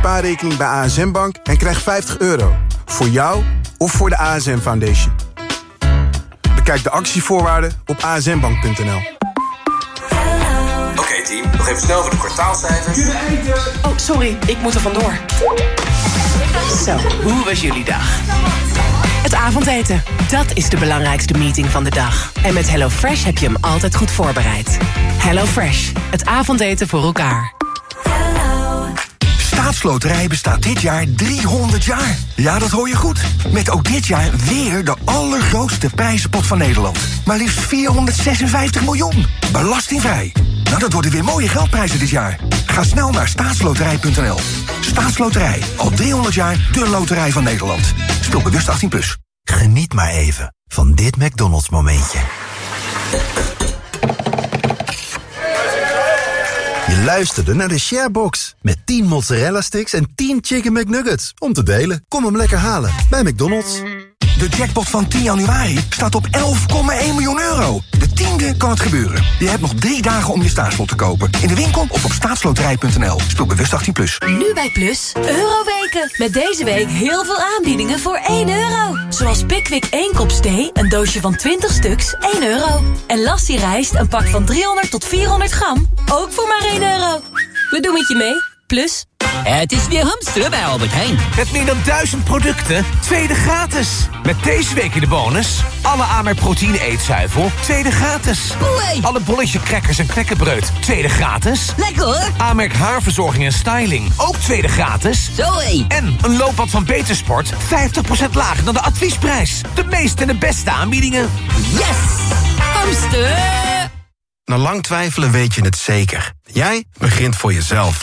spaarrekening bij ASM Bank en krijg 50 euro. Voor jou of voor de ASM Foundation. Bekijk de actievoorwaarden op asmbank.nl. Oké team, nog even snel voor de kwartaalcijfers. Oh, sorry, ik moet er vandoor. Zo, hoe was jullie dag? Het avondeten, dat is de belangrijkste meeting van de dag. En met HelloFresh heb je hem altijd goed voorbereid. HelloFresh, het avondeten voor elkaar. Staatsloterij bestaat dit jaar 300 jaar. Ja, dat hoor je goed. Met ook dit jaar weer de allergrootste prijzenpot van Nederland. Maar liefst 456 miljoen. Belastingvrij. Nou, dat worden weer mooie geldprijzen dit jaar. Ga snel naar staatsloterij.nl. Staatsloterij. Al 300 jaar de loterij van Nederland. Speel bewust 18+. Plus. Geniet maar even van dit McDonald's momentje. Luisterde naar de Sharebox. Met 10 mozzarella sticks en 10 chicken McNuggets. Om te delen. Kom hem lekker halen bij McDonald's. De jackpot van 10 januari staat op 11,1 miljoen euro. De tiende kan het gebeuren. Je hebt nog drie dagen om je staatslot te kopen. In de winkel of op staatsloterij.nl. Speel bewust 18+. Plus. Nu bij Plus, Euroweken. Met deze week heel veel aanbiedingen voor 1 euro. Zoals Pickwick 1 kop thee, een doosje van 20 stuks, 1 euro. En Lassie rijst, een pak van 300 tot 400 gram, ook voor maar 1 euro. We doen het je mee, Plus. Het is weer hamsteren bij Albert Heijn. Met meer dan duizend producten, tweede gratis. Met deze week in de bonus... alle Amerk proteïne eetzuivel, tweede gratis. Alle bolletje crackers en knekkenbreud, tweede gratis. Lekker hoor. Amerk haarverzorging en styling, ook tweede gratis. Zoé. En een loopbad van Betersport, 50% lager dan de adviesprijs. De meeste en de beste aanbiedingen. Yes! Hamster! Na lang twijfelen weet je het zeker. Jij begint voor jezelf.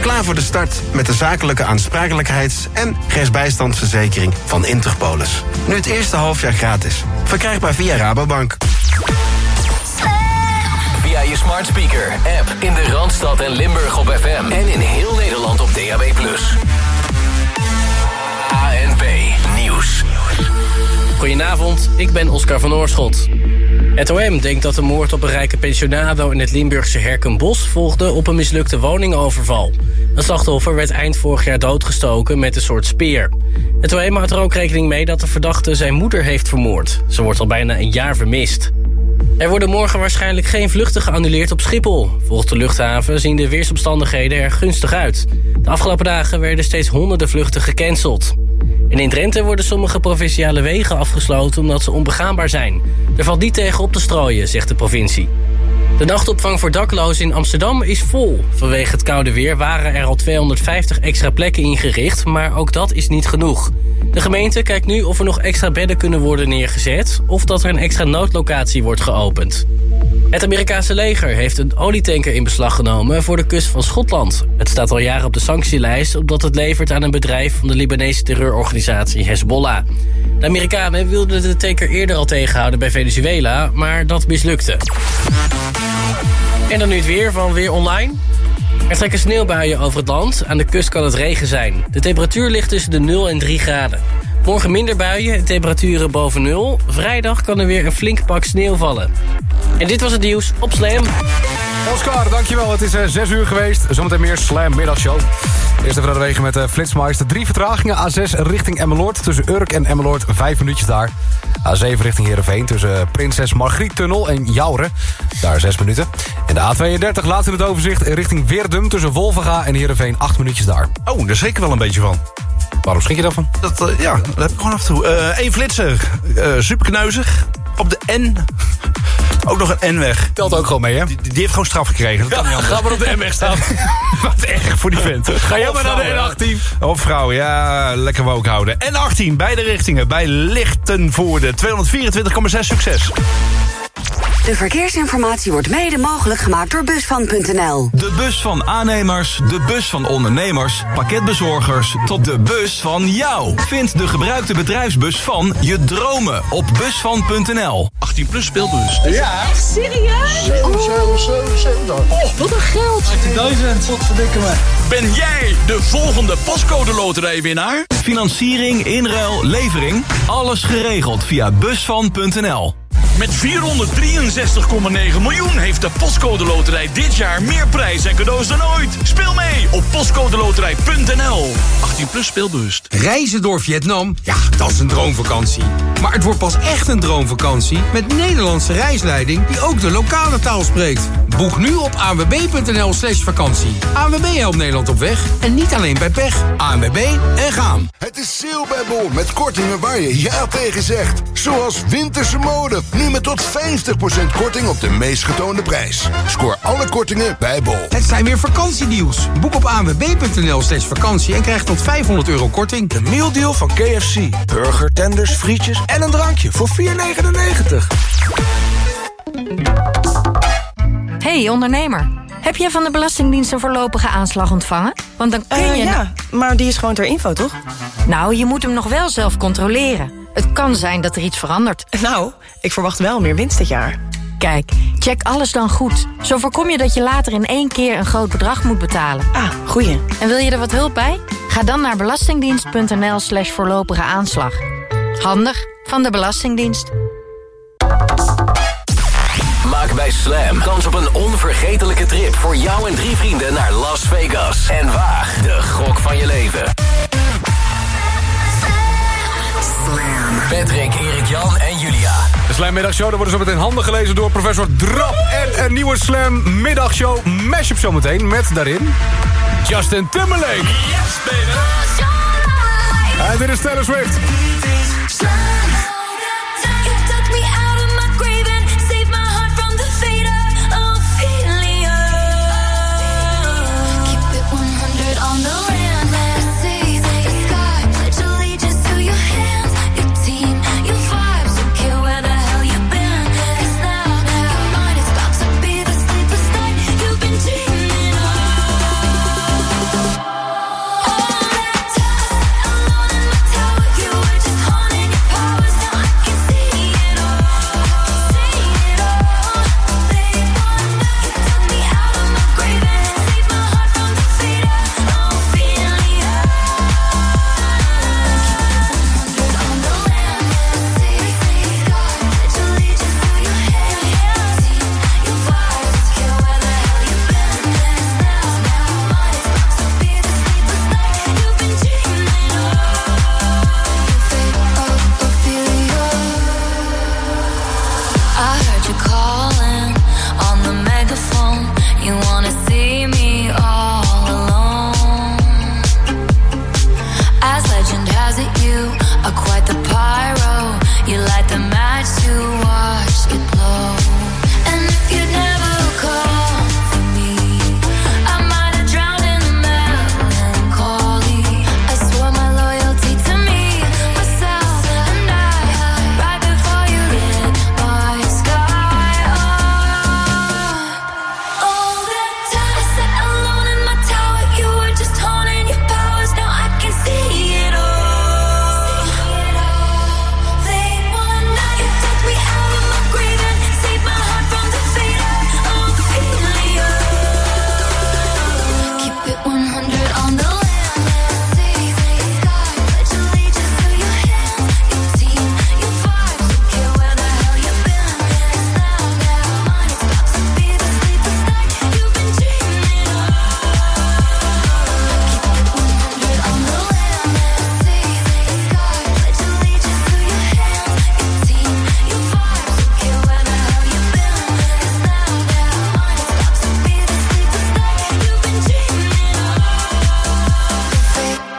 Klaar voor de start met de zakelijke aansprakelijkheids- en rechtsbijstandsverzekering van Interpolis. Nu het eerste halfjaar gratis. Verkrijgbaar via Rabobank. Via je smart speaker, app in de Randstad en Limburg op FM. En in heel Nederland op DAB+. Goedenavond, ik ben Oscar van Oorschot. Het OM denkt dat de moord op een rijke pensionado in het Limburgse Herkenbos volgde op een mislukte woningoverval. Een slachtoffer werd eind vorig jaar doodgestoken met een soort speer. Het OM houdt er ook rekening mee dat de verdachte zijn moeder heeft vermoord. Ze wordt al bijna een jaar vermist. Er worden morgen waarschijnlijk geen vluchten geannuleerd op Schiphol. Volgens de luchthaven zien de weersomstandigheden er gunstig uit. De afgelopen dagen werden steeds honderden vluchten gecanceld. En in Drenthe worden sommige provinciale wegen afgesloten omdat ze onbegaanbaar zijn. Er valt niet tegen op te strooien, zegt de provincie. De nachtopvang voor daklozen in Amsterdam is vol. Vanwege het koude weer waren er al 250 extra plekken ingericht, maar ook dat is niet genoeg. De gemeente kijkt nu of er nog extra bedden kunnen worden neergezet... of dat er een extra noodlocatie wordt geopend. Het Amerikaanse leger heeft een olietanker in beslag genomen voor de kust van Schotland. Het staat al jaren op de sanctielijst omdat het levert aan een bedrijf van de Libanese terreurorganisatie Hezbollah. De Amerikanen wilden de tanker eerder al tegenhouden bij Venezuela, maar dat mislukte. En dan nu het weer van Weer Online. Er trekken sneeuwbuien over het land. Aan de kust kan het regen zijn. De temperatuur ligt tussen de 0 en 3 graden. Morgen minder buien en temperaturen boven 0. Vrijdag kan er weer een flink pak sneeuw vallen. En dit was het nieuws op Slam. Oscar, dankjewel. Het is uh, 6 uur geweest. Zometeen meer Slam middagshow. Eerst even naar de regen met uh, Flitsmeister. Drie vertragingen. A6 richting Emmeloord. Tussen Urk en Emmeloord. Vijf minuutjes daar. A7 richting Heerenveen. Tussen uh, Prinses Margriet Tunnel en Jouren. Daar zes minuten. En de A32 laat in het overzicht richting Weerdum. Tussen Wolvenga en Heerenveen. Acht minuutjes daar. Oh, daar schrik ik wel een beetje van. Waarom schrik je daarvan? Dat, uh, ja, dat heb ik gewoon af en toe. Eén flitser. superkneuzig. Op de N. Ook nog een N-weg. Telt ook gewoon mee, hè? Die, die heeft gewoon straf gekregen. Dat kan niet anders. Ga maar op de N-weg staan. Wat erg voor die vent. Ga jij maar naar de N18. Op vrouwen, ja, lekker woke houden. N18, beide richtingen, bij Lichtenvoorde. 224,6 succes. De verkeersinformatie wordt mede mogelijk gemaakt door Busvan.nl. De bus van aannemers, de bus van ondernemers, pakketbezorgers... tot de bus van jou. Vind de gebruikte bedrijfsbus van je dromen op busvan.nl. 18 plus speelbus. Ja. Echt serieus? 7, 7, 7, 7. Oh, wat een geld. 18.000. Wat verdikken me. Ben jij de volgende pascode loterijwinnaar? Financiering, inruil, levering. Alles geregeld via busvan.nl. Met 463,9 miljoen heeft de Postcode Loterij dit jaar meer prijs en cadeaus dan ooit. Speel mee op postcodeloterij.nl. 18 plus speelbewust. Reizen door Vietnam, ja, dat is een droomvakantie. Maar het wordt pas echt een droomvakantie met Nederlandse reisleiding die ook de lokale taal spreekt. Boek nu op anwb.nl slash vakantie. ANWB helpt Nederland op weg en niet alleen bij pech. ANWB en gaan. Het is sale bij Bol met kortingen waar je ja tegen zegt. Zoals winterse mode, nu met tot 50% korting op de meest getoonde prijs. Scoor alle kortingen bij Bol. Het zijn weer vakantiedeals. Boek op anwb.nl slash vakantie en krijg tot 500 euro korting. De mealdeal van KFC. Burger, tenders, frietjes en een drankje voor 4,99. Hey ondernemer, heb jij van de Belastingdienst een voorlopige aanslag ontvangen? Want dan kun Eh, je... ja, maar die is gewoon ter info, toch? Nou, je moet hem nog wel zelf controleren. Het kan zijn dat er iets verandert. Nou, ik verwacht wel meer winst dit jaar. Kijk, check alles dan goed. Zo voorkom je dat je later in één keer een groot bedrag moet betalen. Ah, goeie. En wil je er wat hulp bij? Ga dan naar belastingdienst.nl slash voorlopige aanslag. Handig van de Belastingdienst. Maak bij Slam kans op een onvergetelijke trip voor jou en drie vrienden naar Las Vegas. En waag de gok van je leven. Patrick, Erik Jan en Julia. De Slam Middagshow, daar worden zo meteen handen gelezen door professor Drap. En een nieuwe Slam Middagshow mashup zometeen. Met daarin Justin Timberlake. Yes, baby. En dit is Taylor Swift.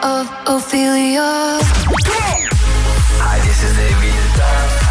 of Ophelia. Hi, this is David.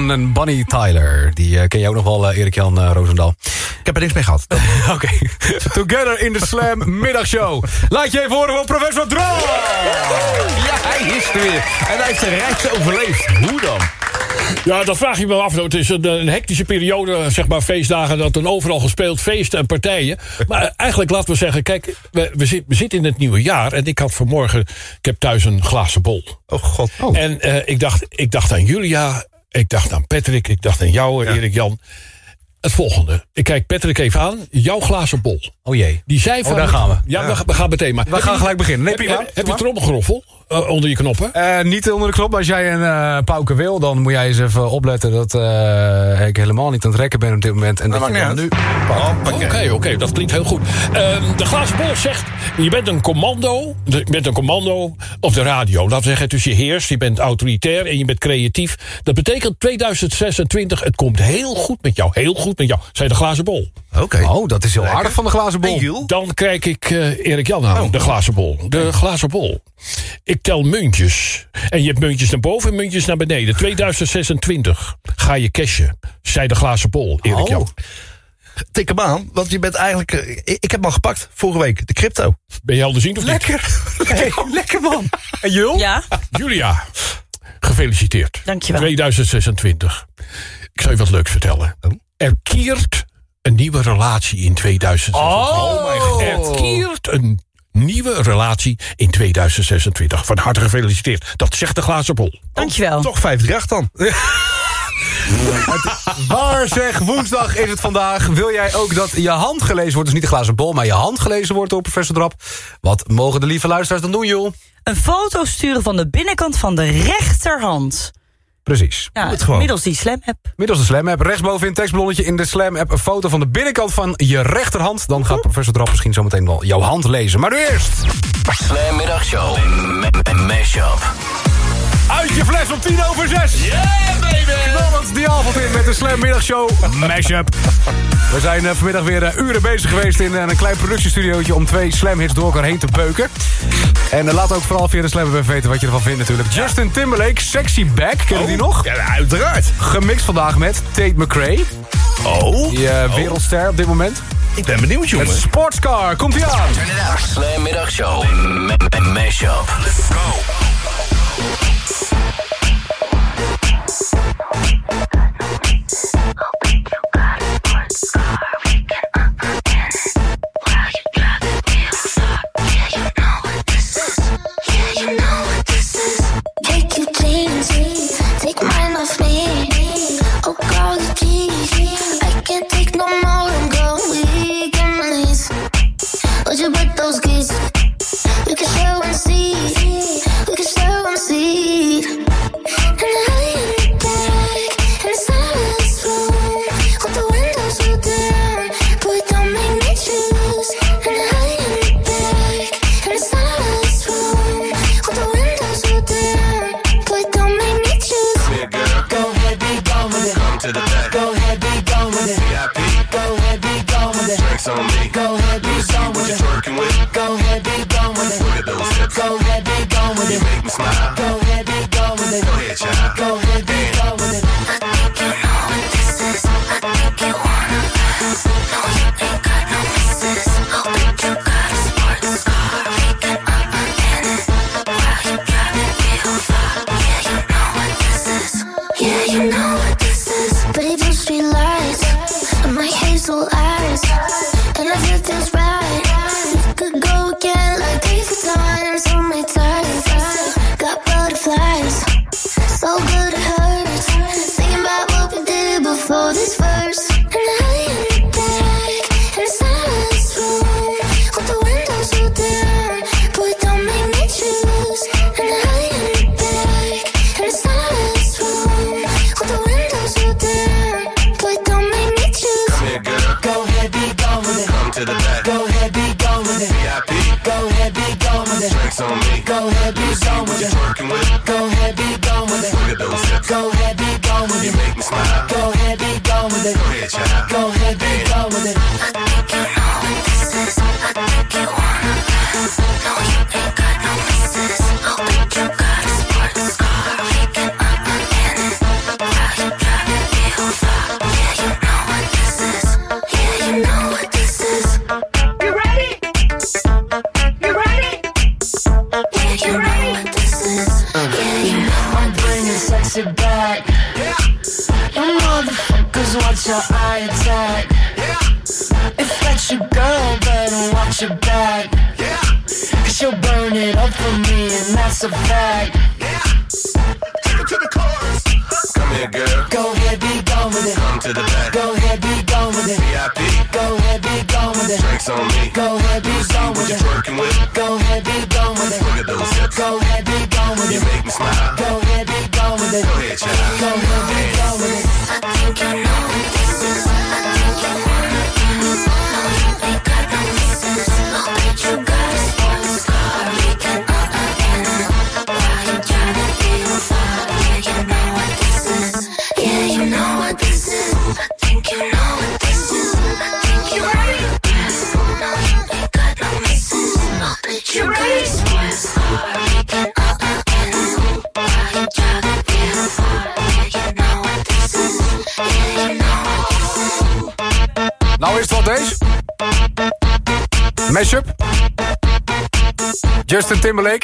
Gun en Bonnie Tyler. Die eh, ken je ook nog wel, eh, Erik-Jan uh, Roosendaal. Ik heb er niks mee gehad. Oké. Together in the Slam middagshow. Laat je even horen van professor Dro. Ja, hij is er weer. En hij heeft zijn reis overleefd. Hoe dan? Ja, dat vraag je me af. Het is een, een hectische periode, zeg maar, feestdagen... dat dan overal gespeeld, feesten en partijen. Maar eigenlijk laten we zeggen, kijk, we, we, zit- we zitten in het nieuwe jaar... en ik had vanmorgen, ik heb thuis een glazen bol. Oh god. En eh, ik, dacht, ik dacht aan Julia, ik dacht aan Patrick... ik dacht aan jou, Erik Jan. Het volgende. Ik kijk Patrick even aan. Jouw glazen bol. Oh jee. Die zei Oh, van... daar gaan we. Ja, Ja. We, we gaan meteen maar. We gaan gelijk beginnen. Nee, heb, prima. heb, heb je trommelgroffel eh, onder je knoppen? Eh, niet onder de knop. Als jij een eh pauken wil, dan moet jij eens even opletten... dat eh, ik helemaal niet aan het rekken ben op dit moment. En dat, maakt je dan nu... Oké, oké, dat klinkt heel goed. Ehm, de glazen bol zegt, je bent een commando, je bent een commando op de radio. Laten we zeggen, dus je heerst, je bent autoritair en je bent creatief. Dat betekent 2026, het komt heel goed met jou, heel goed met jou, zei de glazen bol. Oké. Oh, dat is heel aardig van de glazen bol. Dan kijk ik eh, Erik Jan aan, de glazen bol. De glazen bol. Ik tel muntjes. En je hebt muntjes naar boven en muntjes naar beneden. 2026 ga je cashen, zei de glazen bol, Erik Jan. Tik hem aan, want je bent eigenlijk... eh, ik, heb hem al gepakt, vorige week. De crypto. Ben je al te zien of Lekker. Hey, lekker man. En Jul? Ja, Julia, gefeliciteerd. Dankjewel. 2026. Ik zal je wat leuks vertellen. Er kiert een nieuwe relatie in 2026. Oh, mijn god. Er kiert een nieuwe relatie in 2026. Van harte gefeliciteerd. Dat zegt de glazen bol. dankjewel. Toch 538 dan. Waar zeg, woensdag is het vandaag. Wil jij ook dat je hand gelezen wordt? Dus niet de glazen bol, maar je hand gelezen wordt door professor Drap. Wat mogen de lieve luisteraars dan doen, joh? Een foto sturen van de binnenkant van de rechterhand. Precies. Ja, Doe het gewoon. middels die slam app. Middels de Slam app. Rechtsboven in het tekstballonnetje in de Slam app een foto van de binnenkant van je rechterhand. Dan gaat professor Drap misschien zometeen wel jouw hand lezen. Maar nu eerst. Slam Middagshow. Mashup. Uit je fles om tien over zes. Yeah, baby! Knallend die avond in met de Slam Middagshow Mashup. We zijn eh, vanmiddag weer eh, uren bezig geweest in eh, een klein productiestudiootje... om twee Slam hits door elkaar heen te beuken. En laat ook vooral via de Slam weten wat je ervan vindt natuurlijk. Justin Timberlake, Sexy Back, kennen die nog? Ja, uiteraard. Gemixt vandaag met Tate McRae. Oh. Die eh, wereldster op dit moment. Ik ben benieuwd, jongen. Het sportscar, komt ie aan. Slam Middagshow. Mashup. Let's go.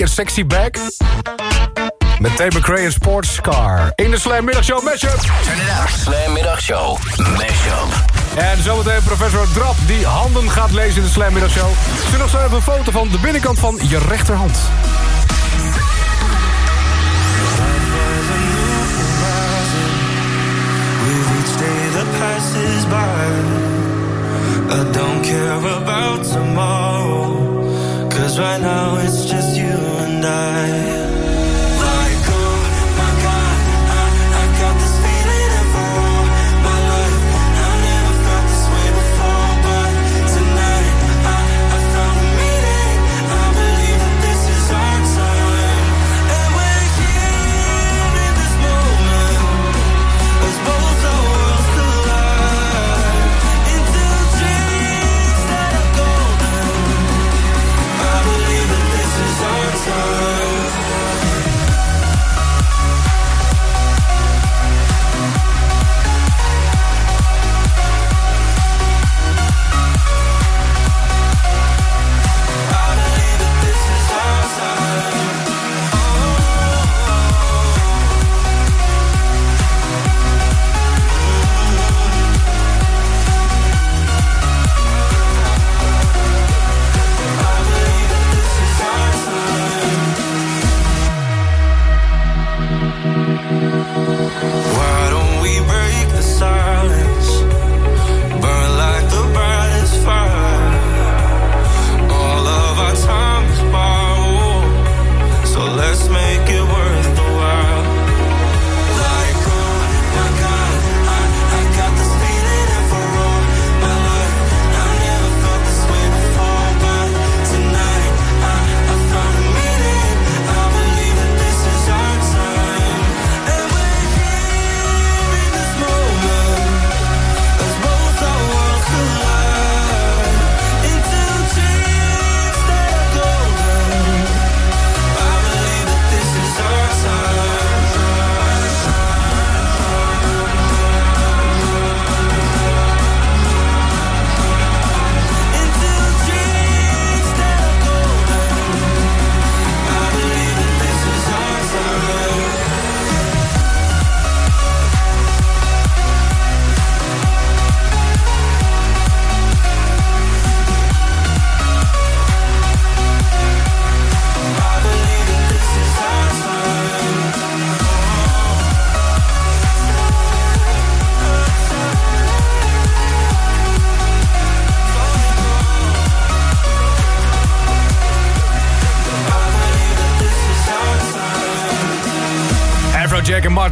En Sexy Back. Met Tabor Cray en Sportscar. In de Slam Middagshow Mashup. Turn it up. Slam Middagshow Mashup. En zometeen professor Drap die handen gaat lezen in de Slam Middagshow. Zullen nog zo even een foto van de binnenkant van je rechterhand. passes now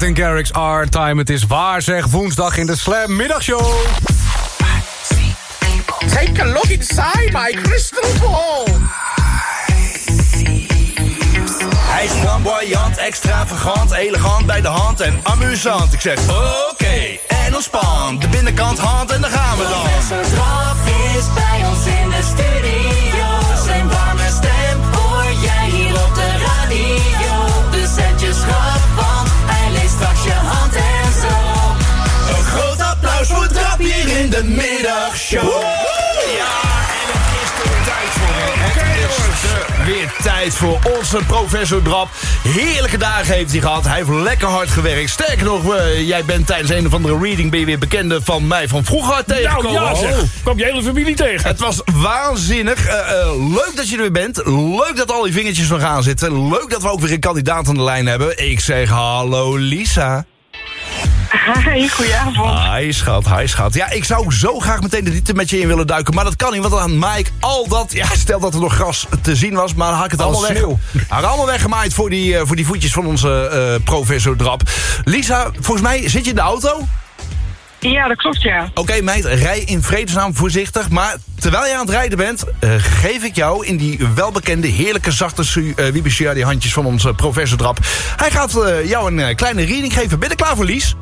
Martin Garrix, Art Time. Het is waar zeg, woensdag in de Slam Middagshow. Take a look inside my crystal ball. Hij is flamboyant, extravagant, elegant bij de hand en amusant. Ik zeg oké okay, en ontspan, de binnenkant hand en dan gaan we dan. Professor is bij ons in de studio. Zijn warme stem hoor jij hier op de radio. Dus zet je schat in de middagshow. Ja, en het is weer tijd voor. Okay, het is weer tijd voor onze professor Drap. Heerlijke dagen heeft hij gehad. Hij heeft lekker hard gewerkt. Sterker nog, eh, jij bent tijdens een of andere reading... ben weer bekende van mij van vroeger nou, tegengekomen. Ja, kwam je hele familie tegen. Het was waanzinnig. Eh, eh, leuk dat je er weer bent. Leuk dat al die vingertjes nog aan zitten. Leuk dat we ook weer een kandidaat aan de lijn hebben. Ik zeg hallo Lisa. Hi, goedenavond. Hi schat, hi schat. Ja, ik zou zo graag meteen de diepte met je in willen duiken. Maar dat kan niet, want dan maak ik al dat... Ja, stel dat er nog gras te zien was, maar dan had ik het Al allemaal weg. sneeuw. Had allemaal weggemaaid voor die, eh, voor die voetjes van onze eh, professor Drap. Lisa, volgens mij zit je in de auto? Ja, dat klopt, ja. Oké meid, rij in vredesnaam voorzichtig. Maar terwijl je aan het rijden bent, eh, geef ik jou in die welbekende heerlijke zachte eh, Wiebe die handjes van onze professor Drap. Hij gaat eh, jou een eh, kleine reading geven. Ben je klaar voor Lies?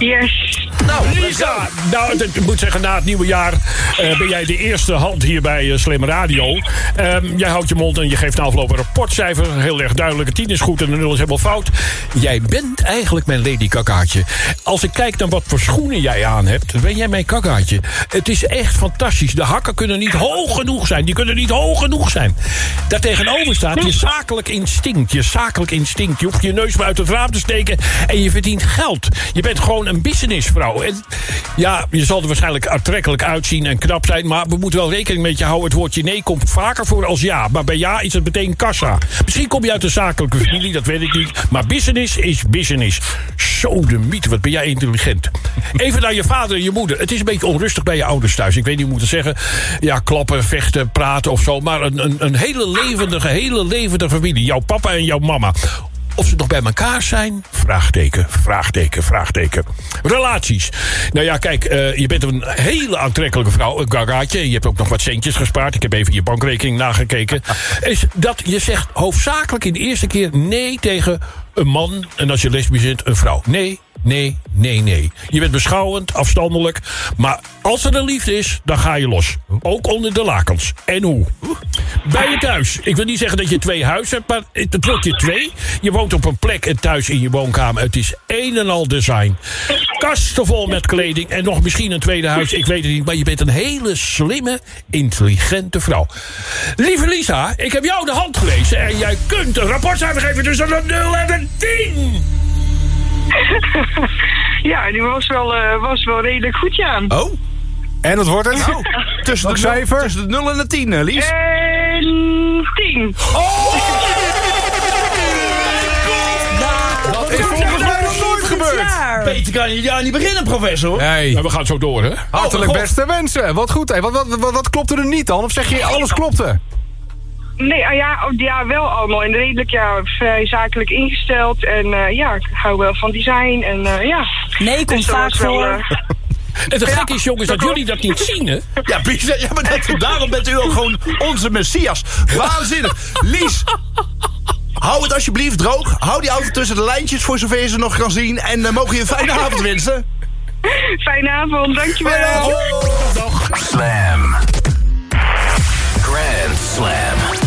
Yes. Nou, Lisa, nou, ik moet zeggen, na het nieuwe jaar eh, ben jij de eerste hand hier bij eh, Slim Radio. Ehm, jij houdt je mond en je geeft afloop een rapportcijfer. Heel erg duidelijk. Een 10 is goed en een 0 is helemaal fout. Jij bent eigenlijk mijn lady kakaatje. Als ik kijk naar wat voor schoenen jij aan hebt, ben jij mijn kakaatje. Het is echt fantastisch. De hakken kunnen niet hoog genoeg zijn. Die kunnen niet hoog genoeg zijn. Daartegenover staat je zakelijk instinct. Je zakelijk instinct. Je hoeft je neus maar uit het raam te steken en je verdient geld. Je bent gewoon een businessvrouw. Ja, je zal er waarschijnlijk aantrekkelijk uitzien en knap zijn... maar we moeten wel rekening met je houden. Het woordje nee komt vaker voor als ja. Maar bij ja is het meteen kassa. Misschien kom je uit een zakelijke familie, dat weet ik niet. Maar business is business. Zo de mythe, wat ben jij intelligent. Even naar je vader en je moeder. Het is een beetje onrustig bij je ouders thuis. Ik weet niet hoe ik moet het zeggen. Ja, klappen, vechten, praten of zo. Maar een, een, een hele levendige, hele levendige familie. Jouw papa en jouw mama. Of ze nog bij elkaar zijn? Vraagteken, vraagteken, vraagteken. Relaties. Nou ja, kijk, eh, je bent een hele aantrekkelijke vrouw. Een gagaatje. Je hebt ook nog wat centjes gespaard. Ik heb even je bankrekening nagekeken. Is dat je zegt hoofdzakelijk in de eerste keer nee tegen een man. En als je lesbisch bent, een vrouw. Nee, nee, nee, nee. Je bent beschouwend, afstandelijk. Maar als er een liefde is, dan ga je los. Ook onder de lakens. En hoe? Bij je thuis. Ik wil niet zeggen dat je twee huizen hebt, maar het wordt je twee. Je woont op een plek en thuis in je woonkamer. Het is een en al design. Kasten vol met kleding en nog misschien een tweede huis. Ik weet het niet, maar je bent een hele slimme, intelligente vrouw. Lieve Lisa, ik heb jou de hand gelezen en jij kunt een rapportcijfer geven tussen een 0 en een 10. Ja, die was wel, eh, was wel redelijk goed, ja. Oh? En wat wordt het? Nou, tussen, de cijfer? tussen de 0 en de 10, eh, Lies. En tien. Dat is volgens mij nog nooit gebeurd. Beter kan je jaar niet beginnen, professor. Nee. We gaan zo door, hè? Hartelijk Oh, beste wensen. Wat goed. Hey, wat, wat, wat, wat klopte er niet dan? Of zeg je alles klopte? Nee, ah, ja, oh, ja, wel allemaal. En redelijk ja, vrij zakelijk ingesteld. En eh, ja, ik hou wel van design. En eh, ja. Nee, komt Dus vaak wel, voor. En het gekke is, jongens, dat jullie dat niet zien, hè? Ja, bizar. ja maar dat, daarom bent u ook gewoon onze messias. Waanzinnig. Lies, hou het alsjeblieft droog. Hou die auto tussen de lijntjes voor zover je ze nog kan zien. En mogen je een fijne avond wensen. Fijne avond, dankjewel. Slam. Grand Slam.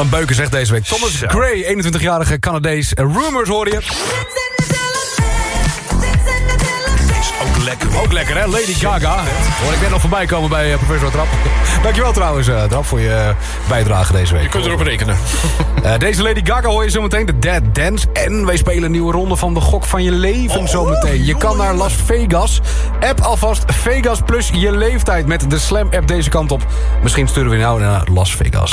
Wat een beuken zegt deze week. Thomas Gray, 21-jarige Canadees. Eh, Rumors hoor je. Is ook lekker. Ook lekker, hè? Lady Gaga. Hoor ik net nog voorbij komen bij eh, Professor Trap. Dankjewel trouwens, eh, Trap, voor je bijdrage deze week. Je kunt erop rekenen. Eh, deze Lady Gaga hoor je zometeen, de Dead Dance. En wij spelen een nieuwe ronde van de gok van je leven zometeen. Je kan naar Las Vegas. App alvast Vegas plus je leeftijd met de Slam app deze kant op. Misschien sturen we je nou naar Las Vegas.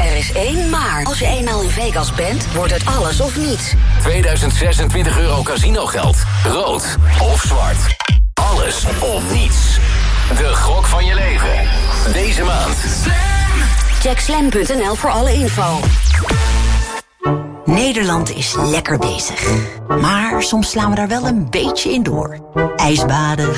Er is één maar. Als je eenmaal in Vegas bent, wordt het alles of niets. 2026 euro casinogeld, rood of zwart. Alles of niets. De gok van je leven. Deze maand. Check slam.nl voor alle info. Nederland is lekker bezig. Maar soms slaan we daar wel een beetje in door. Ijsbaden.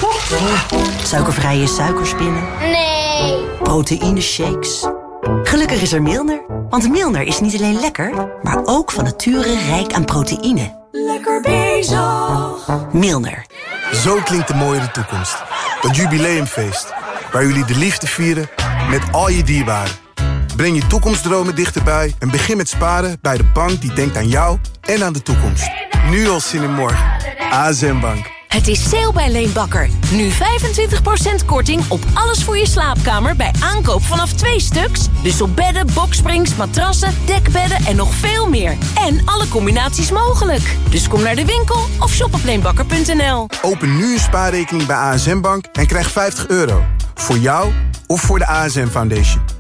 Suikervrije suikerspinnen. Nee. Proteïne shakes. Gelukkig is er Milner. Want Milner is niet alleen lekker, maar ook van nature rijk aan proteïne. Lekker bezig. Milner. Zo klinkt de mooie toekomst. Dat jubileumfeest. Waar jullie de liefde vieren met al je dierbaren. Breng je toekomstdromen dichterbij en begin met sparen bij de bank die denkt aan jou en aan de toekomst. Nu al zin in morgen. ASM Bank. Het is sale bij Leenbakker. Nu 25% korting op alles voor je slaapkamer bij aankoop vanaf twee stuks. Dus op bedden, boksprings, matrassen, dekbedden en nog veel meer. En alle combinaties mogelijk. Dus kom naar de winkel of shop op leenbakker.nl. Open nu een spaarrekening bij ASM Bank en krijg 50 euro. Voor jou of voor de ASM Foundation.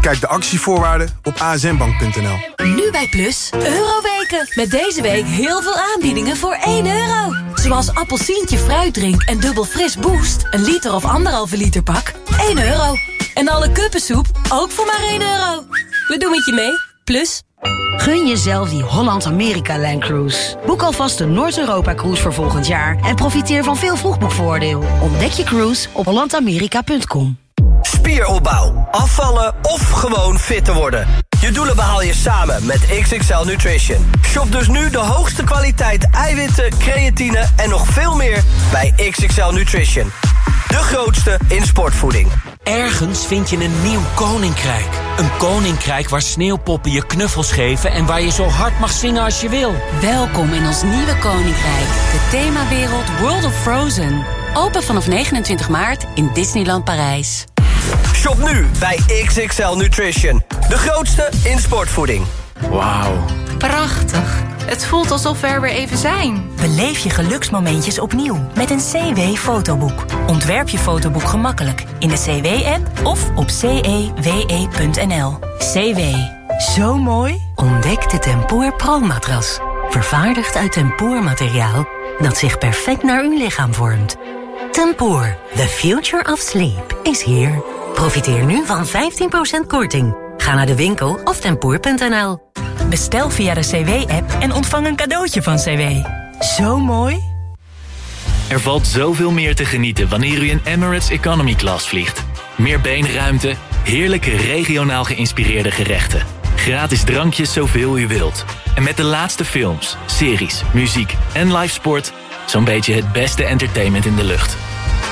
Bekijk de actievoorwaarden op asmbank.nl. Nu bij Plus, Euroweken. Met deze week heel veel aanbiedingen voor 1 euro. Zoals appelsientje fruitdrink en dubbel fris boost. Een liter of anderhalve liter pak. 1 euro. En alle kuppensoep ook voor maar 1 euro. We doen het je mee. Plus. Gun jezelf die Holland-Amerika-Line Cruise. Boek alvast de Noord-Europa-cruise voor volgend jaar... en profiteer van veel vroegboekvoordeel. Ontdek je cruise op hollandamerika.com. Spieropbouw, afvallen of gewoon fit te worden. Je doelen behaal je samen met XXL Nutrition. Shop dus nu de hoogste kwaliteit eiwitten, creatine en nog veel meer bij XXL Nutrition. De grootste in sportvoeding. Ergens vind je een nieuw koninkrijk. Een koninkrijk waar sneeuwpoppen je knuffels geven... en waar je zo hard mag zingen als je wil. Welkom in ons nieuwe koninkrijk. De themawereld World of Frozen. Open vanaf 29 maart in Disneyland Parijs. Shop nu bij XXL Nutrition. De grootste in sportvoeding. Wauw. Prachtig. Het voelt alsof we er weer even zijn. Beleef je geluksmomentjes opnieuw met een CW-fotoboek. Ontwerp je fotoboek gemakkelijk in de CW-app of op cewe.nl. CW. Zo mooi? Ontdek de Tempoor Pro-matras. Vervaardigd uit tempoormateriaal dat zich perfect naar uw lichaam vormt. Tempoor, the future of sleep, is here. Profiteer nu van 15% korting. Ga naar de winkel of tempoor.nl. Bestel via de CW-app en ontvang een cadeautje van CW. Zo mooi? Er valt zoveel meer te genieten wanneer u in Emirates Economy Class vliegt. Meer beenruimte, heerlijke regionaal geïnspireerde gerechten. Gratis drankjes zoveel u wilt. En met de laatste films, series, muziek en live sport... zo'n beetje het beste entertainment in de lucht.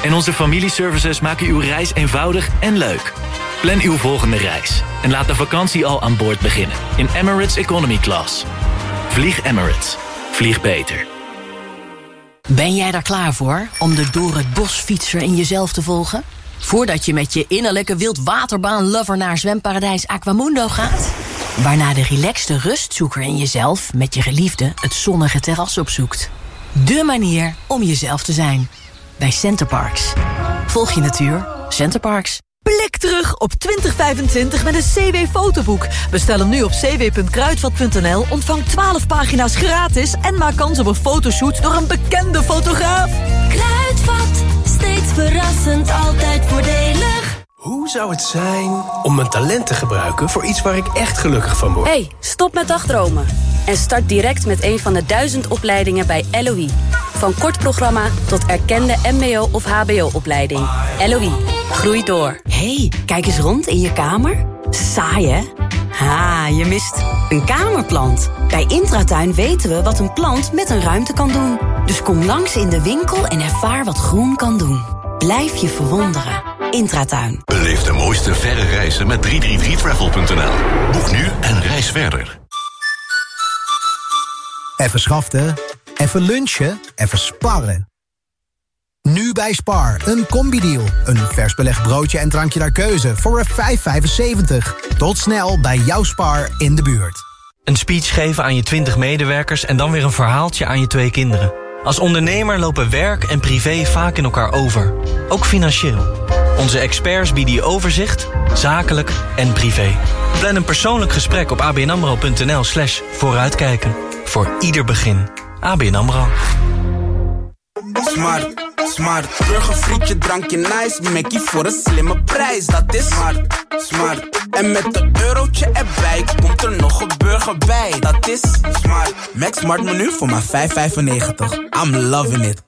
En onze familieservices maken uw reis eenvoudig en leuk. Plan uw volgende reis en laat de vakantie al aan boord beginnen in Emirates Economy Class. Vlieg Emirates. Vlieg beter. Ben jij daar klaar voor om de door het bos fietser in jezelf te volgen? Voordat je met je innerlijke wildwaterbaan-lover naar zwemparadijs Aquamundo gaat? Waarna de relaxte rustzoeker in jezelf met je geliefde het zonnige terras opzoekt. De manier om jezelf te zijn. Bij Centerparks. Volg je natuur. Centerparks. Blik terug op 2025 met een CW-fotoboek. Bestel hem nu op cw.kruidvat.nl, ontvang 12 pagina's gratis... en maak kans op een fotoshoot door een bekende fotograaf. Kruidvat, steeds verrassend, altijd voordelig. Hoe zou het zijn om mijn talent te gebruiken voor iets waar ik echt gelukkig van word? hey, stop met dagdromen. En start direct met een van de duizend opleidingen bij LOE. Van kort programma tot erkende mbo- of hbo-opleiding. LOE, groei door. hey, kijk eens rond in je kamer. Saai, hè? Ha, je mist een kamerplant. Bij Intratuin weten we wat een plant met een ruimte kan doen. Dus kom langs in de winkel en ervaar wat groen kan doen. Blijf je verwonderen. Intratuin. Beleef de mooiste verre reizen met 333travel.nl. Boek nu en reis verder. Even schaften, even lunchen, even sparren. Nu bij Spar, een combi-deal. Een vers belegd broodje en drankje naar keuze voor 5,75. Tot snel bij jouw Spar in de buurt. Een speech geven aan je 20 medewerkers en dan weer een verhaaltje aan je twee kinderen. Als ondernemer lopen werk en privé vaak in elkaar over. Ook financieel. Onze experts bieden je overzicht, zakelijk en privé. Plan een persoonlijk gesprek op abnamro.nl slash vooruitkijken. Voor ieder begin. ABN AMRO. Smart, smart. Burgerfrietje, drankje nice. Mackie voor een slimme prijs. Dat is smart, smart. En met een eurotje erbij komt er nog een burger bij. Dat is smart. Max Smart menu voor maar 5,95. I'm loving it.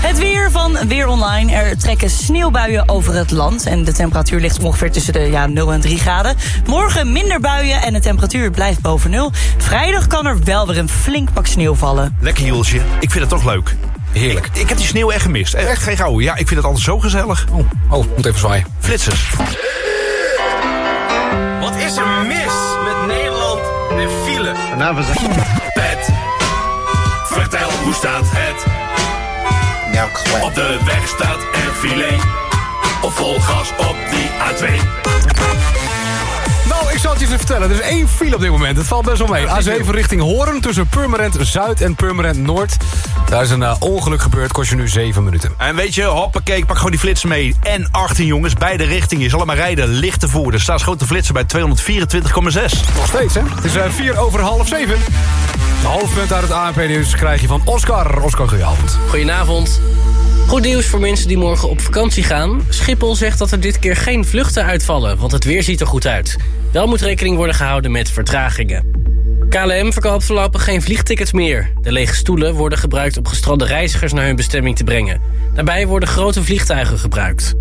Het weer van Weer Online. Er trekken sneeuwbuien over het land. En de temperatuur ligt ongeveer tussen de ja, 0 en 3 graden. Morgen minder buien en de temperatuur blijft boven 0. Vrijdag kan er wel weer een flink pak sneeuw vallen. Lekker Julesje. Ik vind het toch leuk. Heerlijk. Ik, ik heb die sneeuw echt gemist. Echt geen gauw. Ja, ik vind het altijd zo gezellig. Oh, oh moet even zwaaien. Flitsers. Wat is er mis met Nederland en file? Vanavond Pet, vertel hoe staat het? Op de weg staat er file. Of vol gas op die A2. Ik zal het je eens vertellen. Er is één file op dit moment. Het valt best wel mee. A7 richting Hoorn tussen Purmerend Zuid en Purmerend Noord. Daar is een eh, ongeluk gebeurd. Kost je nu 7 minuten. En weet je, hoppakee, ik pak gewoon die flitsen mee. En 18 jongens, beide richtingen. Je zal maar rijden, licht te voeren. Er staat grote flitsen bij 224,6. Nog steeds, hè? Het is eh, 4 over half 7. De hoofdpunt uit het ANP-nieuws krijg je van Oscar. Oscar, goedenavond. Goedenavond. Goed nieuws voor mensen die morgen op vakantie gaan. Schiphol zegt dat er dit keer geen vluchten uitvallen, want het weer ziet er goed uit. Wel moet rekening worden gehouden met vertragingen. KLM verkoopt voorlopig geen vliegtickets meer. De lege stoelen worden gebruikt om gestrande reizigers naar hun bestemming te brengen. Daarbij worden grote vliegtuigen gebruikt.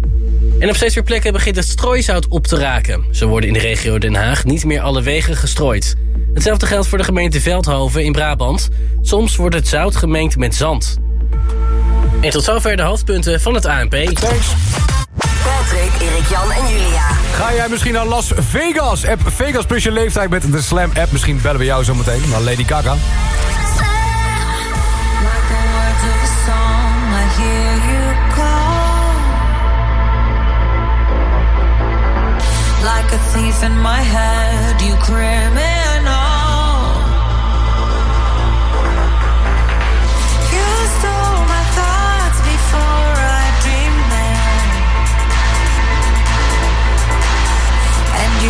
En op steeds meer plekken begint het strooisout op te raken. Zo worden in de regio Den Haag niet meer alle wegen gestrooid. Hetzelfde geldt voor de gemeente Veldhoven in Brabant. Soms wordt het zout gemengd met zand. En tot zover de hoofdpunten van het ANP. Thanks. Patrick, Erik, Jan en Julia. Ga jij misschien naar Las Vegas? App Vegas plus je leeftijd met de Slam app. Misschien bellen we jou zo meteen naar Lady Gaga. Like a thief in my head, you criminal.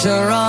Creature of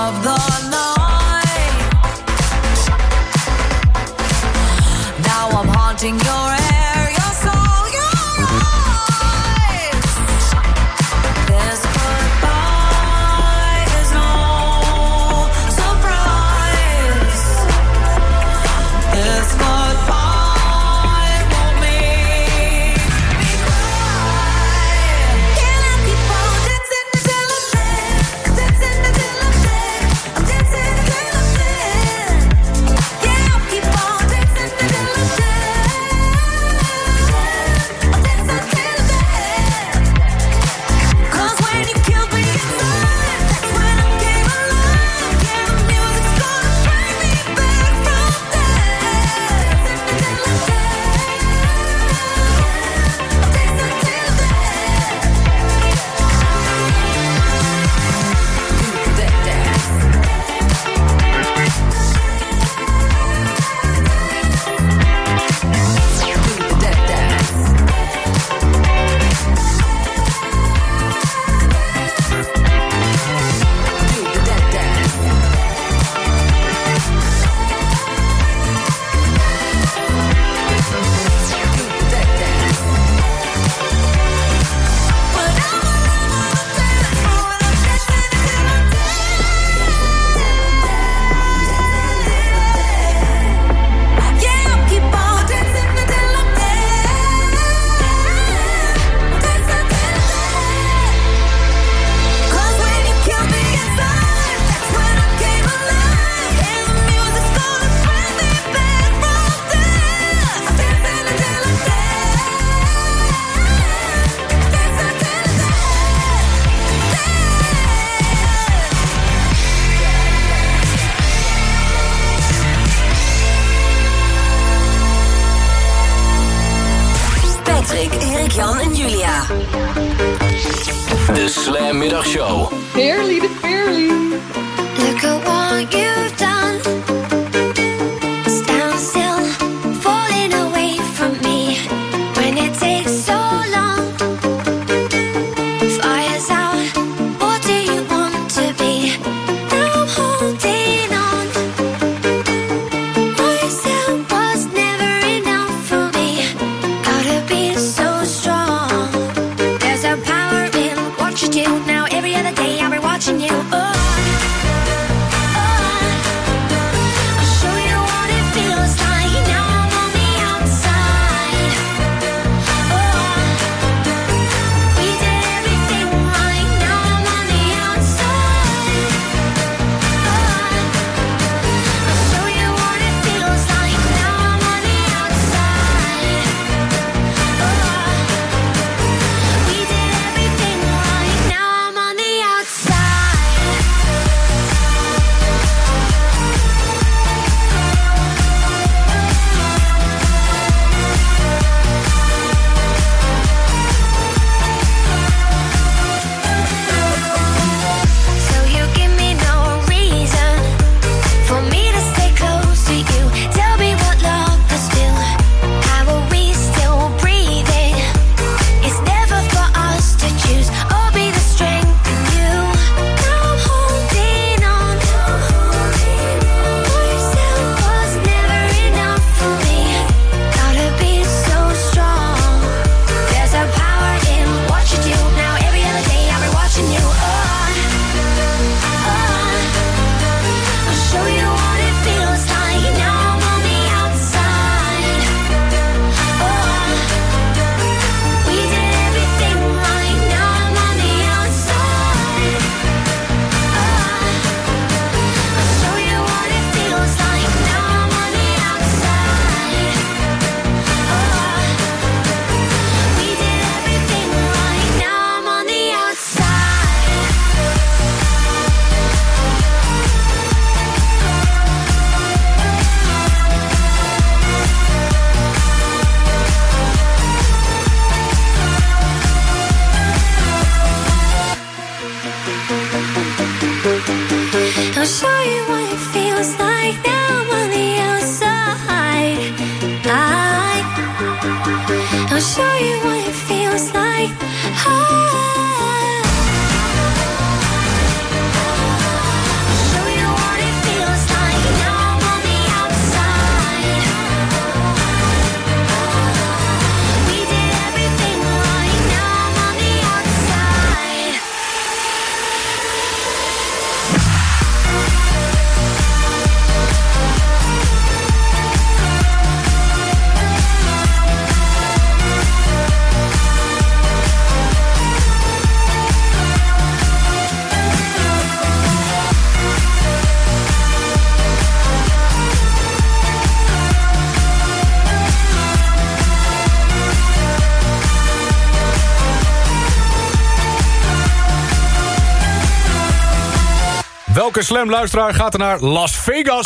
Welke slam-luisteraar gaat er naar Las Vegas?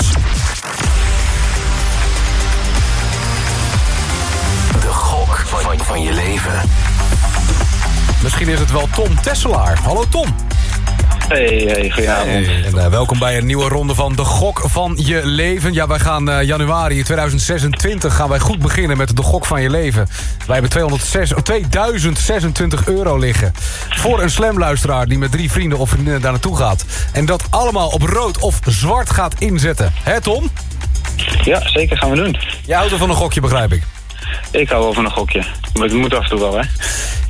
De gok van, van je leven. Misschien is het wel Tom Tesselaar. Hallo Tom. Hey, hey, goedenavond. En eh, welkom bij een nieuwe ronde van De Gok van Je Leven. Ja, wij gaan eh, januari 2026 gaan wij goed beginnen met De Gok van Je Leven. Wij hebben 206, oh, 2026 euro liggen. Voor een slamluisteraar die met drie vrienden of vriendinnen daar naartoe gaat. En dat allemaal op rood of zwart gaat inzetten. Hè Tom? Ja, zeker gaan we doen. Jij houdt er van een gokje, begrijp ik. Ik hou wel van een gokje. Maar het moet af en toe wel, hè?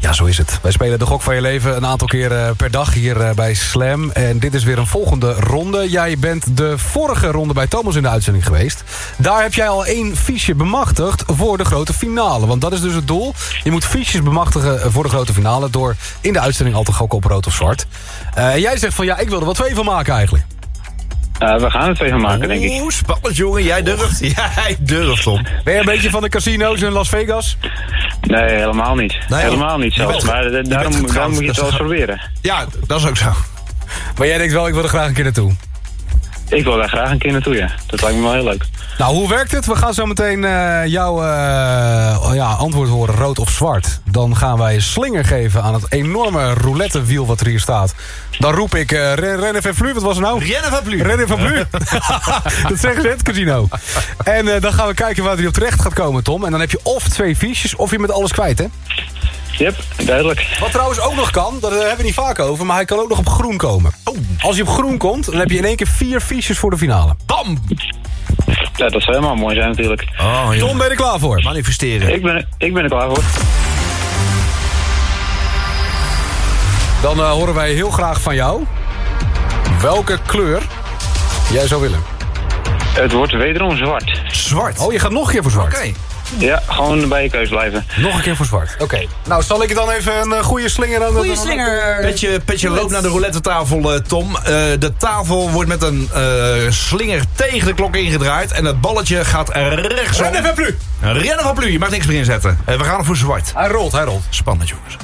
Ja, zo is het. Wij spelen de gok van je leven een aantal keer eh, per dag hier eh, bij Slam. En dit is weer een volgende ronde. Jij bent de vorige ronde bij Thomas in de uitzending geweest. Daar heb jij al één fiche bemachtigd voor de grote finale. Want dat is dus het doel. Je moet fiches bemachtigen voor de grote finale... door in de uitzending al te gokken op rood of zwart. Eh, jij zegt van ja, ik wil er wel twee van maken eigenlijk. Eh, we gaan twee van maken, denk ik. Oeh, spannend jongen. Jij durft. Jij durft, Tom. Ben je een beetje van de casino's in Las Vegas? Nee, helemaal niet. helemaal niet zelfs. Maar eh, daarom, daarom moet je het wel eens proberen. Ja, dat is ook zo. Maar jij denkt wel, ik wil er graag een keer naartoe. Ik wil daar graag een keer naartoe, ja. Dat lijkt me wel heel leuk. Nou, hoe werkt het? We gaan zo meteen eh, jouw eh, ja, antwoord horen, rood of zwart. Dan gaan wij slinger geven aan het enorme roulettewiel wat er hier staat. Dan roep ik, uh, Rennen van Vlu, wat was het nou? Rennen van Vlu. Rennen van Vlu. dat zeggen ze in het casino. En eh, dan gaan we kijken waar hij op terecht gaat komen, Tom. En dan heb je of twee fiches, of je met alles kwijt, hè? Yep, duidelijk. Wat trouwens ook nog kan, daar hebben we niet vaak over... maar hij kan ook nog op groen komen. Als hij op groen komt, dan heb je in één keer vier fiches voor de finale. Bam! Ja, dat zou helemaal mooi zijn natuurlijk. Oh, Tom, ben je er klaar voor? Manifesteren. Ik ben, ik ben er klaar voor. Dan eh, horen wij heel graag van jou... welke kleur jij zou willen. Het wordt wederom zwart. Zwart? Oh, je gaat nog een keer voor zwart? Oké. Ja, gewoon bij je keus blijven. Nog een keer voor zwart. Oké. Nou, zal ik dan even een eh, goede slinger aan Goeie slinger. Petje, petje loopt naar de roulette tafel, eh, Tom. Eh, de tafel wordt met een eh, slinger tegen de klok ingedraaid. En het balletje gaat rechtsom. Rennen van Plu. Rennen van Plu. Je mag niks meer inzetten. We gaan voor zwart. Hij rolt, hij rolt. Spannend, jongens.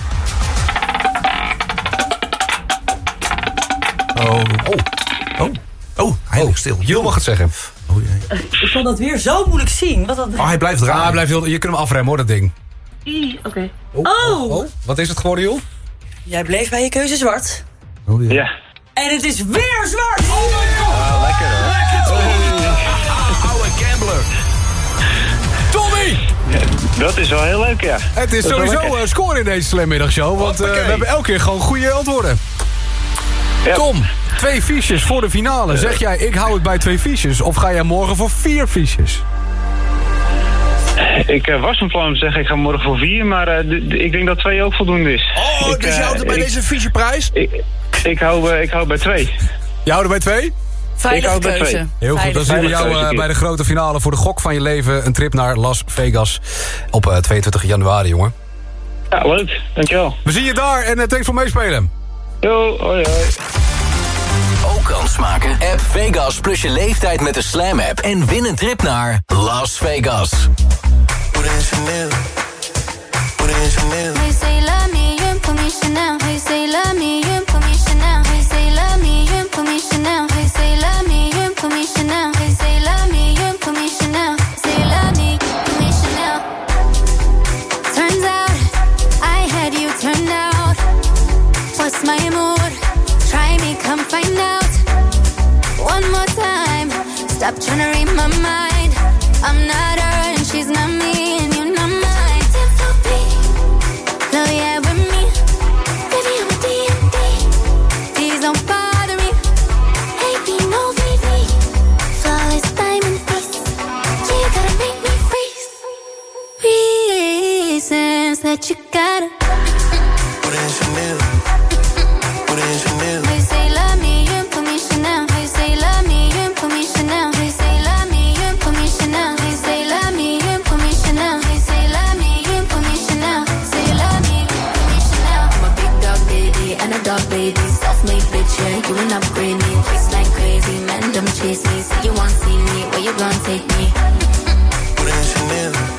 Oh. Oh. Oh. Oh, hij stil. Jul mag het zeggen. Oh, jee. Ik kan dat weer zo moeilijk zien. Wat dat... Oh, hij blijft Ah, draaien. hij blijft heel, je kunt hem afremmen hoor, dat ding. Oké. Oh. oh. Wat is het geworden, Jul? Jij bleef bij je keuze zwart. Oh, ja. Ja. En het is weer zwart! Oh, lekker hoor. Oude gambler. Tommy! Dat is wel heel leuk, ja. Het is Dat sowieso lekker. eh, scoren in deze Slammiddagshow. Want eh, we hebben elke keer gewoon goede antwoorden. Ja. Tom, twee fiches voor de finale. Zeg jij, ik hou het bij twee fiches? Of ga jij morgen voor vier fiches? Ik eh, was van plan om te zeggen, ik ga morgen voor vier, maar eh, ik denk dat twee ook voldoende is. Oh, ik, dus je eh, houdt er bij ik- deze ficheprijs? Ik, ik, hou, eh, ik hou bij twee. Je houdt er bij twee? Veilige hou bij keuze. twee. Heel goed, dan zien we jou bij de grote finale voor de gok van je leven. Een trip naar Las Vegas op eh, 22 januari, jongen. Ja, leuk. Dankjewel. We zien je daar en uh, thanks voor meespelen. Yo, hoi hoi. Maken? App Vegas plus je leeftijd met de Slam app. En win een trip naar Las Vegas. Hey, say love me, you ain't put me Chanel. Hey, say love me, you Stop trying to read my mind. I'm not her and she's not me, and you're not mine. Love yeah with me. Baby, I'm a D&D. Please don't bother me. Flawless. You gotta make me freeze. Reasons that you gotta. Self-made bitch. Yeah, you ain't upgrade me, waste like crazy. Man, don't chase me. Say you want see me, where you gonna take me? Hey,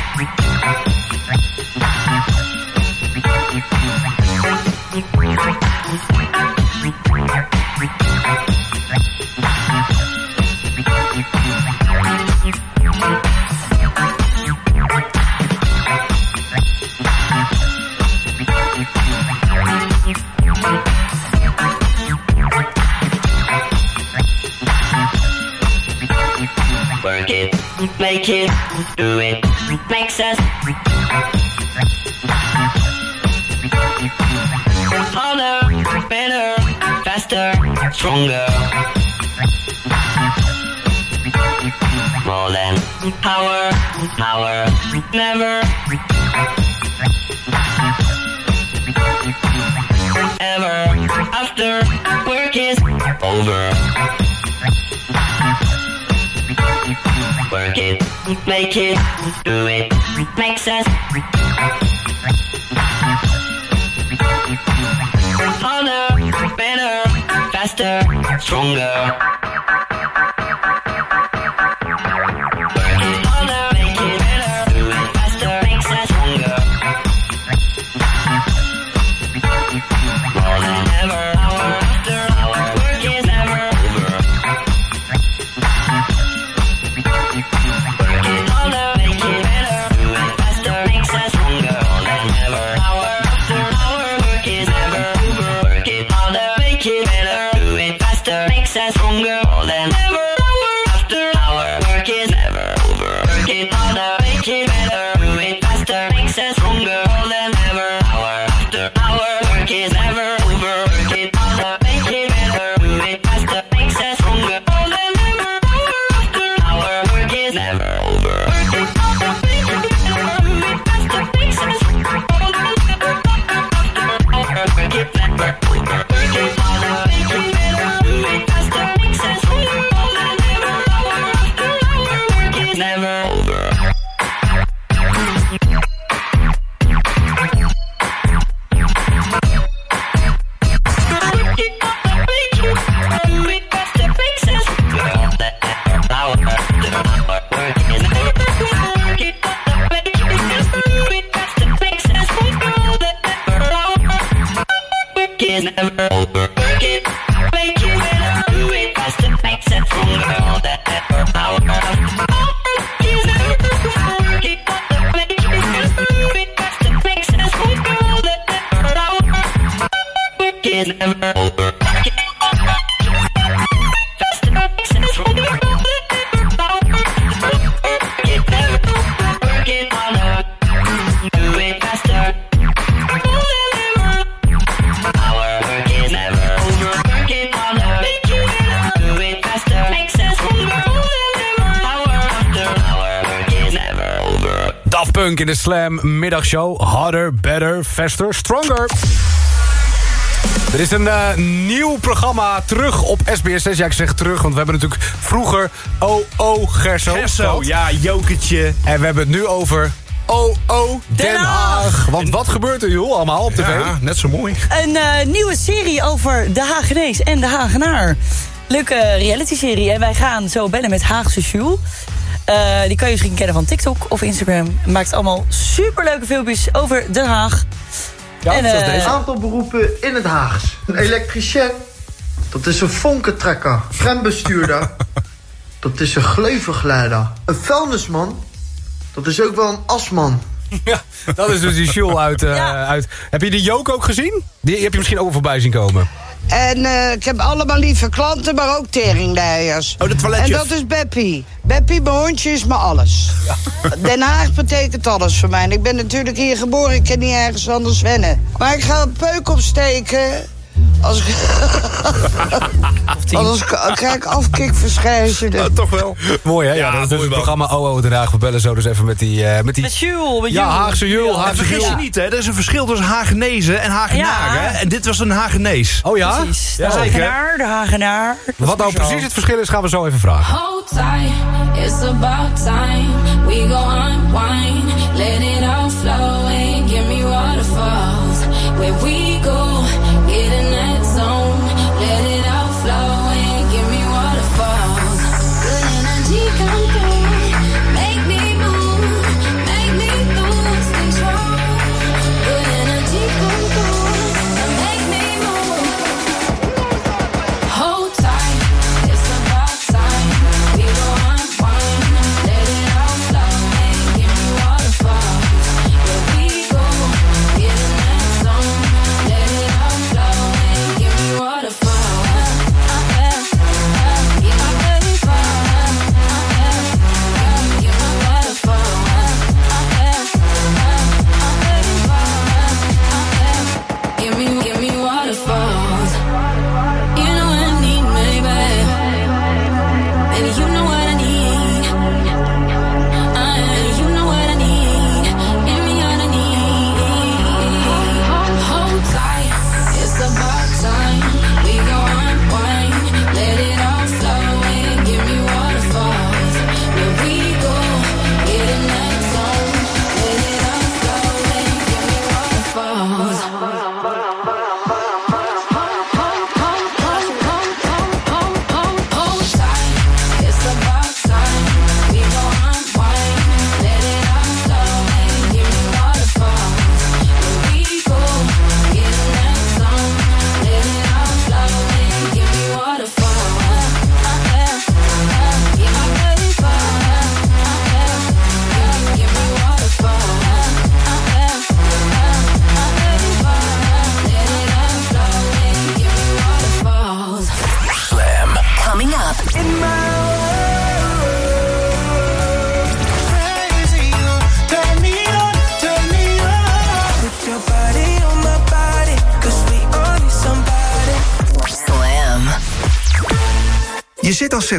It, do it, makes us harder, better, faster, stronger. More than power, power, never. Make it, do it, makes us harder, better, faster, stronger. Work is never over. In de Slam middagshow. Harder, better, faster, stronger. Er is een eh, nieuw programma terug op SBS6. Ja, ik zeg terug, want we hebben natuurlijk vroeger OO Gerso. Gerso, gehad. ja, jokertje. En we hebben het nu over OO Den Haag. Want wat gebeurt er, joh, allemaal op tv? Ja, net zo mooi. Een eh, nieuwe serie over de Hagenees en de Hagenaar. Leuke reality-serie. En wij gaan zo bellen met Haagse Jules. Eh, die kan je misschien kennen van TikTok of Instagram. Maakt allemaal superleuke filmpjes over Den Haag. Ja, En, zoals eh, deze. Een aantal beroepen in het Haags. Een elektricien. Dat is een vonkentrekker. Trambestuurder. dat is een gleuvengeleider. Een vuilnisman. Dat is ook wel een asman. Ja, dat is dus die Jules uit, eh, uit... Heb je die Jook ook gezien? Die heb je misschien ook wel voorbij zien komen. En eh, ik heb allemaal lieve klanten, maar ook teringleiers. Oh, de toiletjes. En dat is Beppie. Beppie, mijn hondje, is me alles. Den Haag betekent alles voor mij. En ik ben natuurlijk hier geboren, ik kan niet ergens anders wennen. Maar ik ga een peuk opsteken Als ik... Anders k- krijg ik afkikverschijnselen. toch wel. Mooi hè? Ja, dat is dus het programma OO Den Haag. We bellen zo dus even met die... eh, met, die... Met Jules, met Ja, Jules. Haagse Jules, En Haagse vergis je niet, hè? Er is een verschil tussen Hagenezen en Hagenaren. Ja. hè? En dit was een Hagenees. Oh ja? Precies. De Ja, zeker. Hagenaar, de Hagenaar. Wat nou precies het verschil is, gaan we zo even vragen. Hold tight, it's about time. We go unwind, let it all flow and give me waterfalls. Where we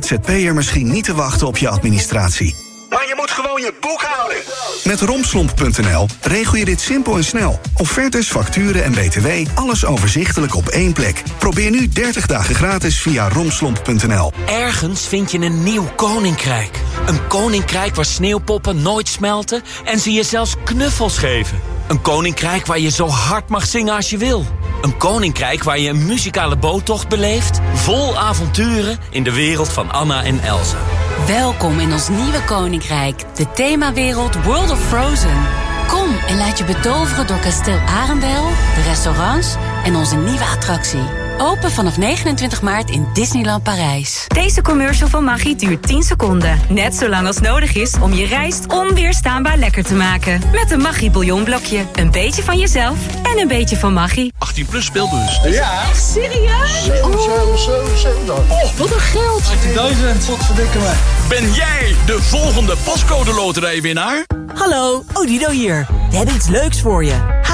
ZZP'er misschien niet te wachten op je administratie. Maar je moet gewoon je boek houden. Met romslomp.nl regel je dit simpel en snel. Offertes, facturen en btw, alles overzichtelijk op één plek. Probeer nu 30 dagen gratis via romslomp.nl. Ergens vind je een nieuw koninkrijk. Een koninkrijk waar sneeuwpoppen nooit smelten en ze je zelfs knuffels geven. Een koninkrijk waar je zo hard mag zingen als je wil. Een koninkrijk waar je een muzikale boottocht beleeft, vol avonturen in de wereld van Anna en Elsa. Welkom in ons nieuwe koninkrijk, de themawereld World of Frozen. Kom en laat je betoveren door kasteel Arendel, de restaurants en onze nieuwe attractie. Open vanaf 29 maart in Disneyland Parijs. Deze commercial van Maggi duurt 10 seconden. Net zo lang als nodig is om je rijst onweerstaanbaar lekker te maken. Met een Maggi bouillonblokje. Een beetje van jezelf en een beetje van Maggi. 18 plus speelbus. Ja. Echt serieus? Oh, wat een geld. 18.000. Wat verdikken me. Ben jij de volgende pascode loterijwinnaar? Hallo, Odido hier. We hebben iets leuks voor je.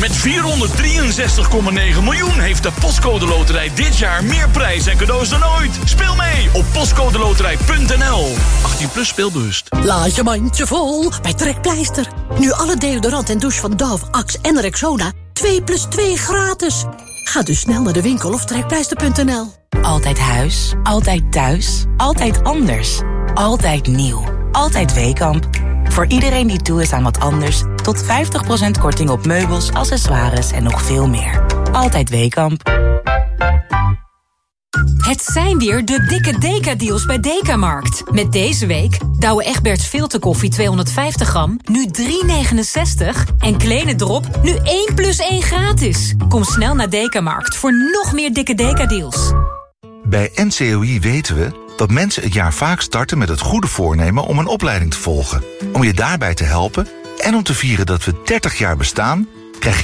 Met 463,9 miljoen heeft de Postcode Loterij dit jaar meer prijs en cadeaus dan ooit. Speel mee op postcodeloterij.nl. 18 plus speelbewust. Laat je mandje vol bij Trekpleister. Nu alle deodorant en douche van Dove, Axe en Rexona 2 plus 2 gratis. Ga dus snel naar de winkel of trekpleister.nl. Altijd huis, altijd thuis, altijd anders. Altijd nieuw, altijd Weekamp. Voor iedereen die toe is aan wat anders... tot 50% korting op meubels, accessoires en nog veel meer. Altijd Weekamp. Het zijn weer de dikke Deka-deals bij Dekamarkt. Met deze week Douwe Egberts filterkoffie 250 gram, nu 3,69. En Kleine Drop, nu 1 plus 1 gratis. Kom snel naar Dekamarkt voor nog meer dikke Deka-deals. Bij NCOI weten we dat mensen het jaar vaak starten met het goede voornemen om een opleiding te volgen. Om je daarbij te helpen en om te vieren dat we 30 jaar bestaan,